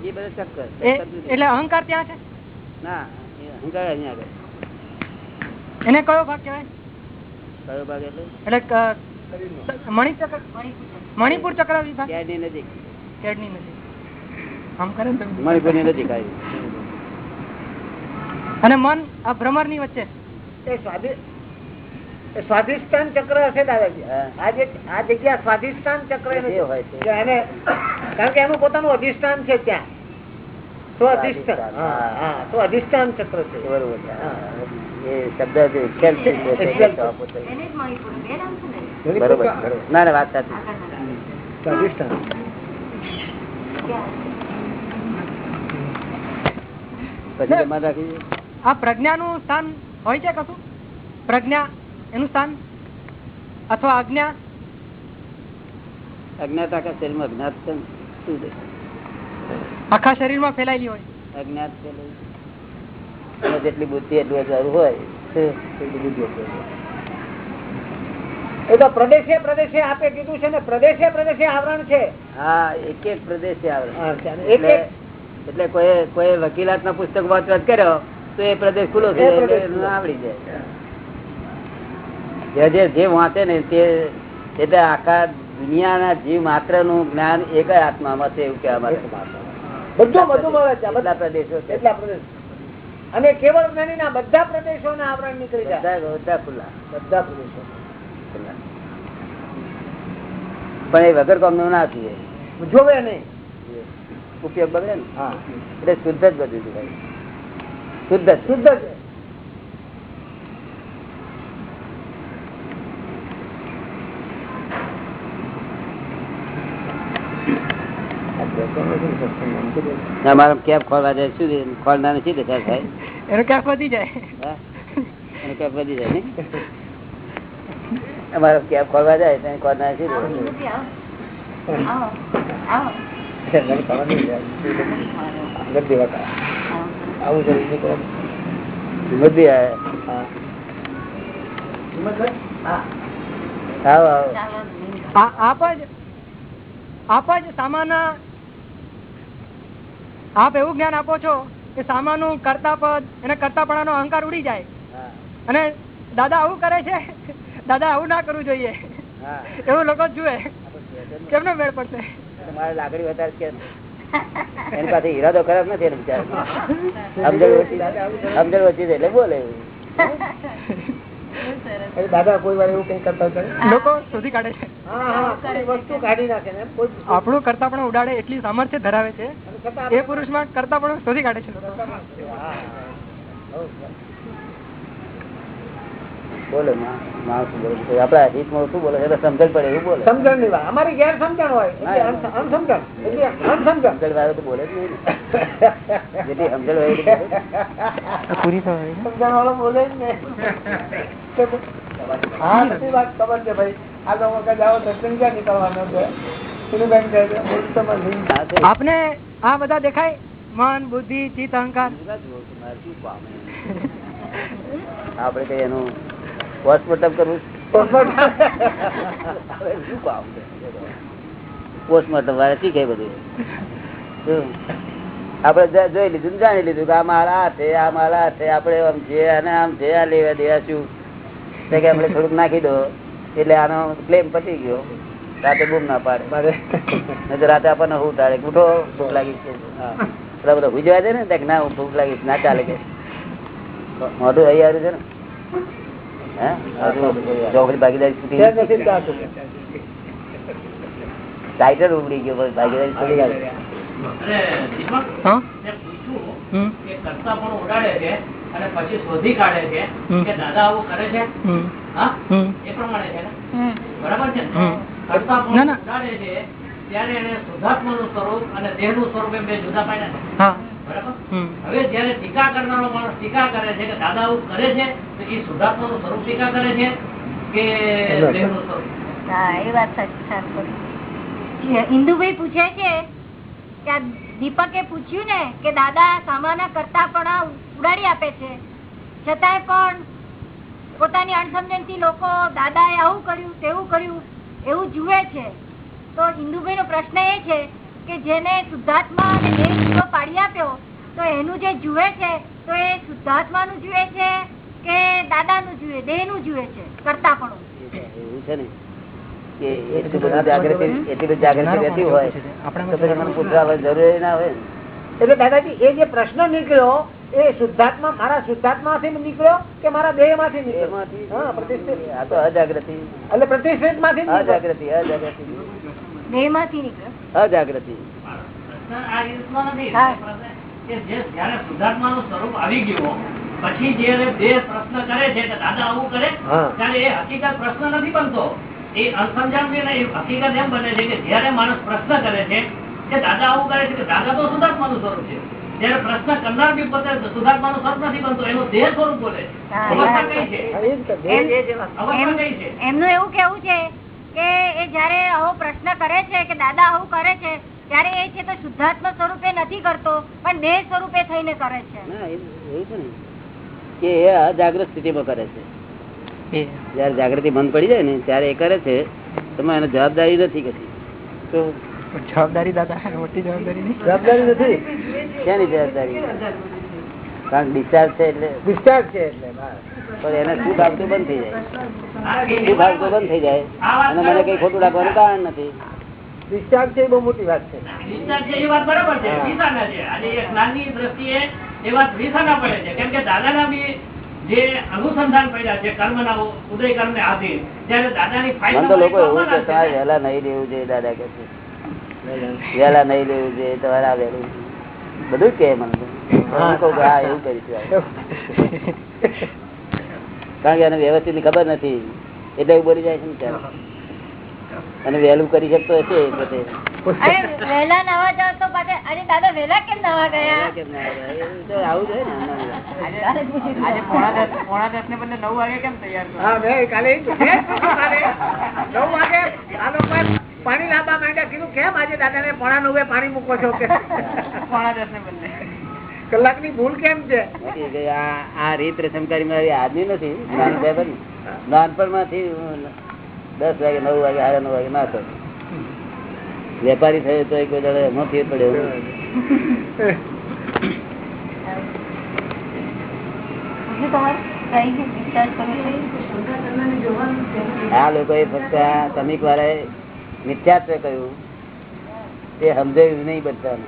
એ બધા ચક્કર એટલે અહંકાર ત્યાં છે? ના અહંકાર અહીંયા આગળ. એને કયો ભાગ કેવાય કયો ભાગ એટલે? એટલે મણિચક્ર મણિપુર ચક્ર વિભાગ? નજીક. કેડની નજીક. આમ કરે મણિપુરની નજીક આવી. અને મન આ ભ્રમરની વચ્ચે. એ સ્વાધિષ્ઠાન ચક્ર હશે દાદાજી. આ જગ્યા સ્વાધિષ્ઠાન ચક્ર એનું કારણ કે એનું પોતાનું અધિષ્ઠાન છે ત્યાં. હા ચક્ર છે. બરોબર ને? બરોબર બરોબર. ના ના વાત સાચી અધિષ્ઠાન પછી જમા રાખી આ પ્રજ્ઞાનું સ્થાન હોય છે કશું? પ્રજ્ઞા એનું સ્થાન? અથવા આજ્ઞા? અજ્ઞાત આખા શરીરમાં અજ્ઞાત છે શું છે? આખા શરીરમાં ફેલાયેલી હોય. અજ્ઞાત છે જેટલી બુદ્ધિ એટલું હજારું હોય તે એટલી બુદ્ધિ હોય. એ તો પ્રદેશે પ્રદેશે આપે કીધું છે ને પ્રદેશે પ્રદેશે આવરણ છે. હા એક એક પ્રદેશ આવે હા, ચાલે. એક એટલે કોઈ કોઈ વકીલાત ના પુસ્તક વાંચવાત કર્યો તો એ પ્રદેશ ખુલ્લો ખુલ્લો. આવડી જાય. જે- જે વાંચે ને તે એટલે આખા દુનિયાના જીવ માત્રનું જ્ઞાન એક જ આત્મામાં છે એવું કહેવા માટે. બધું બધું મળે છે એટલા પ્રદેશો છે. પ્રદેશ. અને કેવળ જ્ઞાની ના બધા પ્રદેશો ના આવરણ નીકળી જાય. બધા ખુલ્લા. બધા પ્રદેશો. પણ એ વગર કામનું ના થઈએ. જોવે નહીં. ઉપયોગ બગડે ને? હા. એટલે શુદ્ધ જ બધું છે શુદ્ધ શુદ્ધ છે. અમારે કેબ ખોલવા જાય શું થાય? એનો ક્યાંક વધી જાય. હા? એને કેબ વધી જાય ને? અમારે કેબ ખોલવા જાય તો ખોલનાર શી? આવો જરૂર છે ચાલો આ- આપ જ આપ જ સામાના આપ એવું જ્ઞાન આપો છો કે સામાનું કરતા પદ એને કરતાપણાનો અહંકાર ઉડી જાય. અને દાદા આવું કરે છે? દાદા આવું ના કરવું જોઈએ. એવું લોકો જુએ. કેમ તો ને. કેમનો મેળ પડશે? તમારે લાગણી વધારે એની પાસે ઈરાદો ખરાબ નથી એને બિચારાનો. સમજણ ઓછી એટલે બોલે. દાદા કોઈ વાર એવું કઈ કરતા લોકો શોધી કાઢે છે. હા હા કોઈ વસ્તુ કાઢી નાખે ને એમ કોઈ આપણું કરતા પણ ઉડાડે એટલી સામર્થ્ય ધરાવે છે. એ પુરુષમાં કરતા પણ શોધી કાઢે છે. બોલે મા- માણસ બોલે? આપડા હિતમાં શું બોલે? એટલે સમજણ પડે એવું બોલે. સમજણની વાત અમારી ગેર સમજણ હોય અનસમજણ. એટલે અનસમજણ. સમજણ વાળો તો બોલે જ નહીં જેટલી સમજણ હોય પૂરી બોલે. સમજણ વાળો બોલે જ નહીં. હા વાત ખબર છે ભાઈ? આ તો વખત આવો તો ક્યાં નીકળવાનો છે. આપને આ બધા દેખાય? મન બુદ્ધિ ચિત્ત અહંકાર. આપણે કઈ એનું પોસ્ટમોર્ટમ કરવું? પોસ્ટમોર્ટમ વાળા શીખે બધું? આપડે જોઈ લીધું જાણી લીધું કે આ મારા છે આ મારા છે આપડે આમ છે અને આમ છે આ લેવા દેવા શું? કે આપડે થોડુંક નાખી દો. એટલે આનો ક્લેમ પતી ગયો. રાતે બૂમ ના પાડે. નહીં તો રાતે આપણને હું તારે ઉઠો ભૂખ લાગી છે. બધા હુઈ દે ને ના ભૂખ લાગી ના ચાલે કે. મોઢું અહીં આવ્યું છે ને. ચોકડી ભાગીદારી છૂટી. ટાઈટલ ઉગડી ગયો ભાગીદારી છૂટી ગઈ. અને દીપક, હા? મેં પૂછ્યું હમ. કે કરતા પણ ઉડાડે છે અને પછી શોધી કાઢે છે કે દાદા આવું કરે છે? હા? એ પ્રમાણે છે બરાબર છે? ને? કરતા પણ ઉડાડે છે ત્યારે એને શુદ્ધાત્માનું સ્વરૂપ અને દેહનું સ્વરૂપ એમ બે જુદા પાડ્યા હવે જયારે ટીકા કરનારો માણસ ટીકા કરે છે કે દાદા આવું કરે છે તો એ શુદ્ધાત્માનું સ્વરૂપ ટીકા કરે છે કે દેહનું સ્વરૂપ? હા એ વાત સાચી ઇન્દુભાઈ પૂછે છે કે દીપકે પૂછ્યું ને કે દાદા સામાના કરતા પણ ઉડાડી આપે છે. છતાંય પણ પોતાની અણસમજણથી લોકો દાદા એ આવું કર્યું તેવું કર્યું એવું જુએ છે. તો ઇન્દુભાઈ નો પ્રશ્ન એ છે કે જેને શુદ્ધાત્મા અને દેહ જુદો પાડી આપ્યો તો એનું જે જુએ છે તો એ શુદ્ધાત્માનું જુએ છે કે દાદાનું જુએ દેહનું જુએ છે કરતા પણ એવું છે ને? કે એટલી બધી જાગૃતિ એટલી બધી જાગૃતિ રહેતી હોય તો પછી મને પૂછવા જરૂરી ના હોય. એટલે દાદાજી એ જે પ્રશ્ન નીકળ્યો એ શુદ્ધાત્મા મારા શુદ્ધાત્માથી નીકળ્યો કે મારા દેહમાંથી નીકળ્યો પ્રતિષ્ઠિત. આ તો અજાગૃતિ. એટલે પ્રતિષ્ઠિતમાંથી. અજાગૃતિ અજાગૃતિ. દેહમાંથી નીકળ્યો. અજાગૃતિ પ્રશ્ન જે કરે છે કે દાદા આવું કરે ત્યારે એ હકીકત પ્રશ્ન નથી બનતો. એ અસમજણ છે હકીકત એમ બને છે કે જયારે માણસ પ્રશ્ન કરે છે કે દાદા આવું કરે છે કે દાદા તો શુદ્ધાત્માનું સ્વરૂપ છે. જયારે પ્રશ્ન કરનાર બી પોતે શુદ્ધાત્માનું સ્વરૂપ નથી બનતો એનું દેહ સ્વરૂપ બોલે છે. એમનું એવું કેવું છે કે એ જયારે આવો પ્રશ્ન કરે છે કે દાદા આવું કરે છે ત્યારે એ છે તો શુદ્ધાત્મા સ્વરૂપે નથી કરતો પણ દેહ સ્વરૂપે થઈને કરે છે. ના એ- એવું છે ને. કે એ અજાગ્રત સ્થિતિમાં કરે છે. જયારે જાગૃતિ બંધ પડી જાય ને ત્યારે એ કરે છે તમે એને જવાબદારી નથી કશી. તો જવાબદારી દાદા મોટી જવાબદારી જવાબદારી નથી. ક્યાંની જવાબદારી? કારણ ડિસ્ચાર્જ છે એટલે ડિસ્ચાર્જ છે એટલે પણ એને શું આપતું બંધ થઈ જાય. શું એ- બંધ થઈ જાય? અને મને કઈ ખોટું લાગવાનું કારણ નથી. ડિસ્ચાર્જ છે એ બહુ મોટી વાત છે. ડિસ્ચાર્જ છે એ વાત બરાબર છે. વિસાના છે. અને એ જ્ઞાનની દ્રષ્ટિએ એ વાત વિસાના પડે છે. કેમ કે દાદાના બી જે અનુસંધાન પડ્યા છે કર્મના ઉદય કર્મ ને આધીન જયારે દાદાની ફાઇલ તો લોકો એવું કે તમારે વહેલા નહીં લેવું જોઈએ દાદા કે વહેલા નહીં. લેવું જોઈએ તમારે આ વહેલું. બધું કે મને. કારણ કે એને વ્યવસ્થિતની ખબર નથી. એટલે એવું બોલી જાય છે ને અને વહેલું કરી શકતો હશે પોતે. વહેલા નવા જાવ તો અરે દાદા વહેલા કેમ નવા ગયા? કેમ ના આવે? ને પોણા દસ ને બદલે નવ વાગે કેમ તૈયાર કાલે. નવ વાગે પાણી લાંબા માંડ્યા કીધું કેમ આજે દાદા ને પોણા નવે પાણી મૂકો છો? કે પોણા દસ ને બદલે. કલાકની ભૂલ કેમ છે? આ આ રીત રસમ કરી મારી આજની નથી. નાનપણમાંથી દસ વાગે નવ વાગે સાડા નવ વાગે ના કરું વેપારી થયો તો કોઈ દાડો એમાં ફેર પડ્યો? આ લોકોએ ફક્ત આ શ્રમિક વાળાએ મિથ્યાત્વ કહ્યું. તે સમજાયું નહીં બધાને.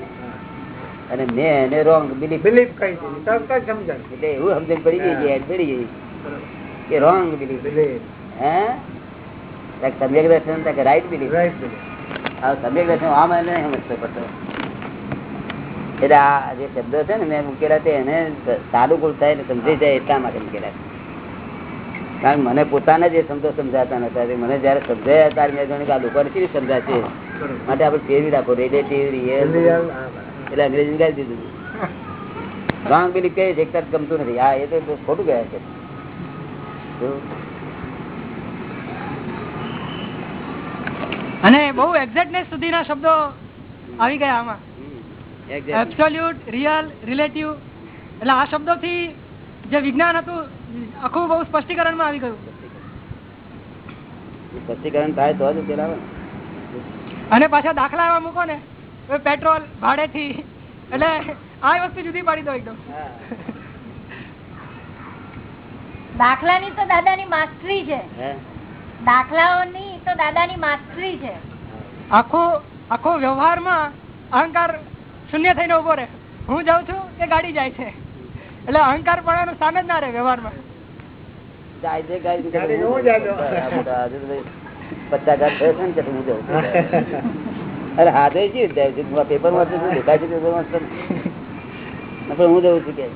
અને મેં એને રોંગ બિલીફ બિલીફ કહી દીધી. સમજાય? એટલે એવું સમજણ પડી ગઈ કે પડી ગઈ. કે રોંગ બિલીફ હે? સમ્યક દર્શન તાકે રાઈટ બિલીફ રાઈટ બિલીફ આ સમ્યક દર્શન આમ એને સમજતો પડતો. એટલે આ જે શબ્દો છે ને મેં મૂકેલા તે એને સાનુકૂળ થાય ને સમજી જાય એટલા માટે મૂકેલા છે. કારણ મને પોતાને જે સમજો સમજાતા નતા. મને જયારે સમજાયા ત્યારે મેં જાણ્યું કે આ લોકોને કેવી સમજાશે? માટે આપણે ફેરવી રાખો. રિલેટિવ રિયલ એટલે અંગ્રેજી ગાઈ દીધું રોંગ બિલીફ કહે છે એક તરફ ગમતું નથી. હા એ તો ખોટું ગયા છે. અને બહુ એક્ઝેક્ટનેસ સુધીના શબ્દો આવી ગયા આમાં. એબ્સોલ્યુટ રિયલ રિલેટિવ એટલે આ શબ્દોથી જે વિજ્ઞાન હતું આખું બહુ સ્પષ્ટીકરણમાં આવી ગયું. સ્પષ્ટીકરણ થાય તો જ ઉકેલ આવે અને પાછા દાખલા એવા મૂકો ને. પેટ્રોલ ભાડેથી એટલે આ વસ્તુ જુદી પાડી દો એકદમ. દાખલાની તો દાદાની માસ્ટરી છે. દાખલાઓની તો દાદાની માસ્ટરી છે. આખો આખો વ્યવહારમાં અહંકાર શૂન્ય થઈને ઊભો રહે. હું જાઉં છું કે ગાડી જાય છે. એટલે અહંકાર પણ સામે જ ના રહે વ્યવહારમાં. જાય છે ગાડી પચાસ હજાર થયો છે ને કે હું જાઉં. છું. અરે હાથે છે પેપર વાંચું છું દેખાય છે પેપર વાંચતો પણ હું જઉં છું કે.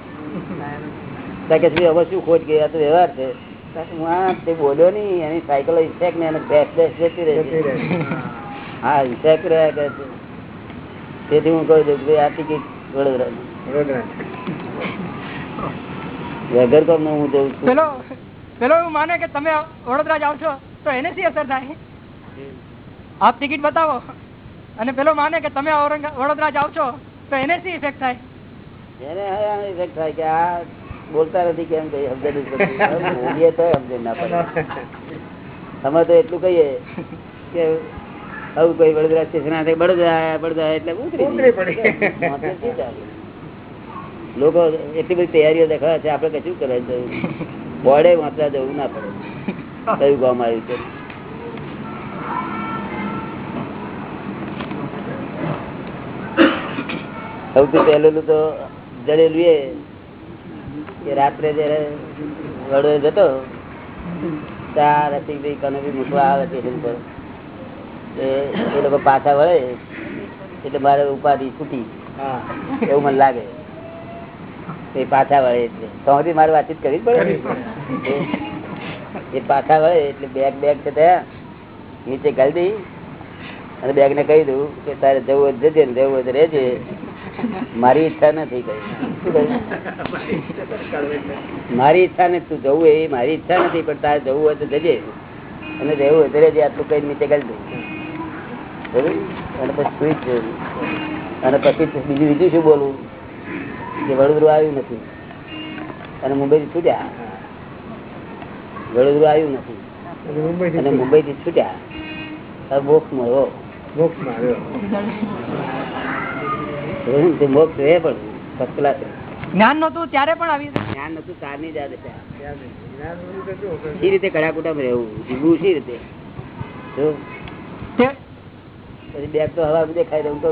કે છે, હવે શું ખોટ ગઈ આ તો વ્યવહાર છે. ત્યાં કે હું આ તે બોલ્યો નહીં એની સાયકલ ઇન્ફેક્ટ ને એને બેસ બેસ જતી રહે જતી છે. રહે. હા ઇન્ફેક્ટ રહ્યા કરે છે. તેથી હું કહી દઉં કે આ ટિકિટ વડોદરા. વગર કોમ હું જઉં છું. પેલો પેલો એવું માને કે તમે વડોદરા જાઓ છો તો એને શી અસર થાય? આપ ટિકિટ બતાવો. અને પેલો માને કે તમે ઔરંગા વડોદરા જાઓ છો તો એને શી ઇફેક્ટ થાય? એને આ થાય કે આ બોલતા નથી કેમ કઈ સમજણ બોલીએ તો સમજણ ના પડે. અમે તો એટલું કહીએ કે આવું કઈ વડોદરા સ્ટેશન આ બળદરા આયા, એટલે ઉતરી. પડી. લોકો એટલી બધી તૈયારીઓ દેખાડે છે આપડે કશું કરે છે બોર્ડે વાંચવા જવું ના પડે. કયું ગામ આવ્યું છે? સૌથી પહેલું તો જડેલું એ કે રાત્રે જયારે વડોદરા જતો ત્યાં રસિકભાઈ કને બી મૂકવા આવે સ્ટેશન પર. એ લોકો પાછા વળે એટલે મારે ઉપાધિ છૂટી. એવું મને લાગે. એ પાછા વળે એટલે. સૌથી મારે વાતચીત કરવી પડે. એ- પાછા વળે એટલે બેગ બેગ છે ત્યાં નીચે ગાળી દઈ. અને બેગ ને કહી દઉં કે તારે જવું હોય જજે ને જવું હોય તો રહેજે. મારી ઈચ્છા નથી મારી ઈચ્છા નથી તું જવું એ મારી ઈચ્છા નથી પણ તારે જવું હોય તો જજે. અને રહેવું હોય તો રહેજે આટલું કઈ નીચે કરી દઉં. અને પછી સુઈ. અને પછી બીજું બીજું શું બોલવું કે વડોદરું આવ્યું નથી. અને મુંબઈ થી છૂટ્યા. વડોદરું આવ્યું નથી. અને મુંબઈથી મુંબઈ થી છૂટ્યા. મોક્ષ મળ્યો મોક્ષ આવ્યો. બરોબર ને? મોક્ષ રહે પણ ફર્સ્ટ ક્લાસ જ્ઞાન નતું ત્યારે પણ આવી જ્ઞાન નતું તારની જ આ દશા ત્યાં નહીં. જ્ઞાન હોય તો કેવું કે સી રીતે કડાકુટામ રહેવું જીવવું સી રીતે પછી બેગ તો હવા દેખાય રહ્યું તો.